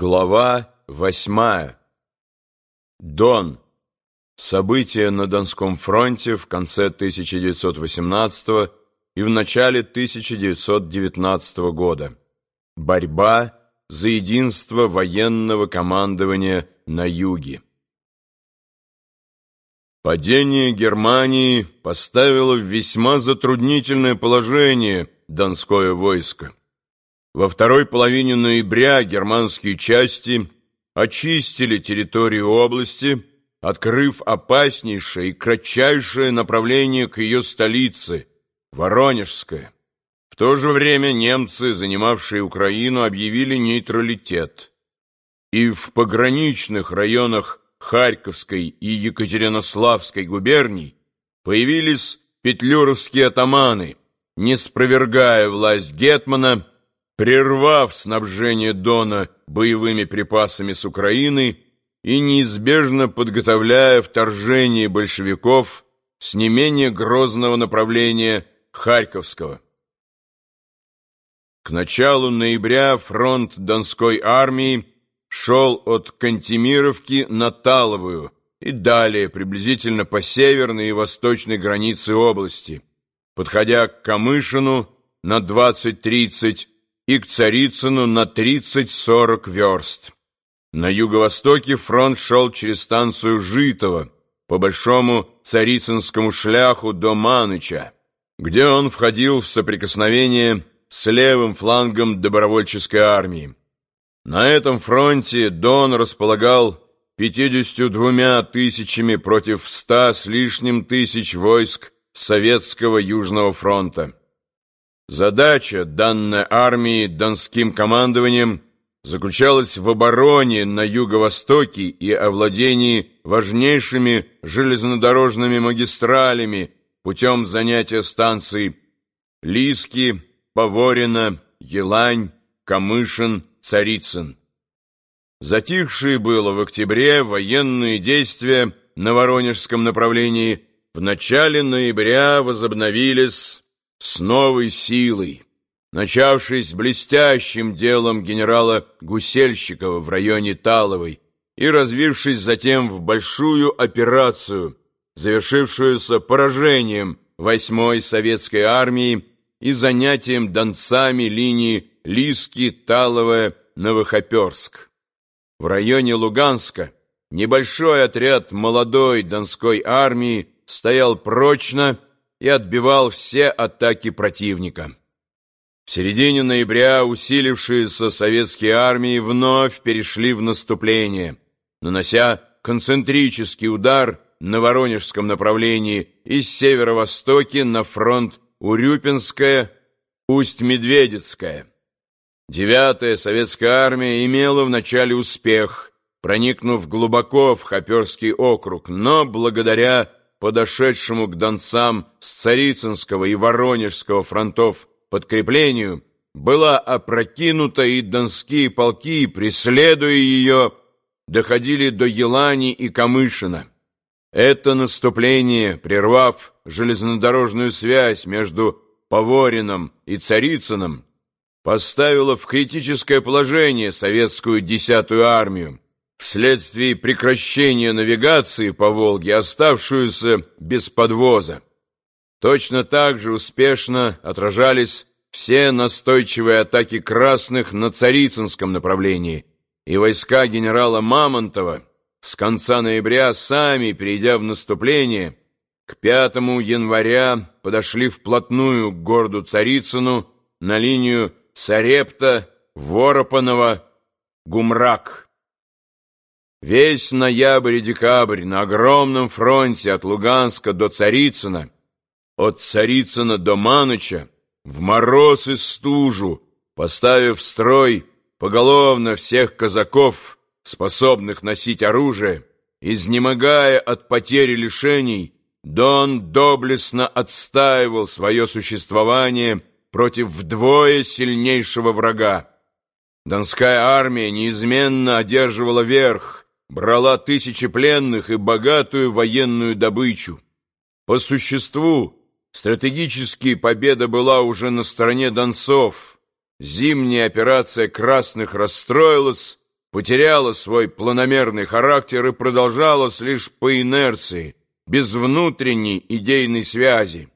Глава восьмая. Дон. События на Донском фронте в конце 1918 и в начале 1919 года. Борьба за единство военного командования на юге. Падение Германии поставило в весьма затруднительное положение Донское войско. Во второй половине ноября германские части очистили территорию области, открыв опаснейшее и кратчайшее направление к ее столице, Воронежское. В то же время немцы, занимавшие Украину, объявили нейтралитет. И в пограничных районах Харьковской и Екатеринославской губерний появились петлюровские атаманы, не спровергая власть Гетмана, прервав снабжение Дона боевыми припасами с Украины и неизбежно подготовляя вторжение большевиков с не менее грозного направления Харьковского. К началу ноября фронт Донской армии шел от Кантемировки на Таловую и далее приблизительно по северной и восточной границе области, подходя к Камышину на 20-30 и к Царицыну на 30-40 верст. На юго-востоке фронт шел через станцию Житово по большому Царицынскому шляху до Маныча, где он входил в соприкосновение с левым флангом добровольческой армии. На этом фронте Дон располагал 52 тысячами против 100 с лишним тысяч войск Советского Южного фронта. Задача, данная армии донским командованием, заключалась в обороне на юго-востоке и овладении важнейшими железнодорожными магистралями путем занятия станций Лиски, Поворина, Елань, Камышин, Царицын. Затихшие было в октябре военные действия на Воронежском направлении в начале ноября возобновились с новой силой, начавшись блестящим делом генерала Гусельщикова в районе Таловой и развившись затем в большую операцию, завершившуюся поражением 8-й советской армии и занятием донцами линии Лиски, Таловая, Новохоперск. В районе Луганска небольшой отряд молодой донской армии стоял прочно и отбивал все атаки противника. В середине ноября усилившиеся советские армии вновь перешли в наступление, нанося концентрический удар на Воронежском направлении из северо-востоки на фронт Урюпинская, Усть-Медведицкая. Девятая советская армия имела в начале успех, проникнув глубоко в Хоперский округ, но благодаря подошедшему к донцам с Царицынского и Воронежского фронтов подкреплению, была опрокинута, и донские полки, преследуя ее, доходили до Елани и Камышина. Это наступление, прервав железнодорожную связь между Поворином и Царицыным, поставило в критическое положение советскую десятую армию, вследствие прекращения навигации по Волге, оставшуюся без подвоза. Точно так же успешно отражались все настойчивые атаки красных на Царицынском направлении, и войска генерала Мамонтова с конца ноября, сами перейдя в наступление, к 5 января подошли вплотную к городу Царицыну на линию Сарепта, Воропанова, Гумрак. Весь ноябрь и декабрь на огромном фронте от Луганска до Царицына, от Царицына до Маныча, в мороз и стужу, поставив в строй поголовно всех казаков, способных носить оружие, изнемогая от потери лишений, Дон доблестно отстаивал свое существование против вдвое сильнейшего врага. Донская армия неизменно одерживала верх, брала тысячи пленных и богатую военную добычу. По существу, стратегически победа была уже на стороне донцов. Зимняя операция красных расстроилась, потерялась свой планомерный характер и продолжалась лишь по инерции, без внутренней идейной связи.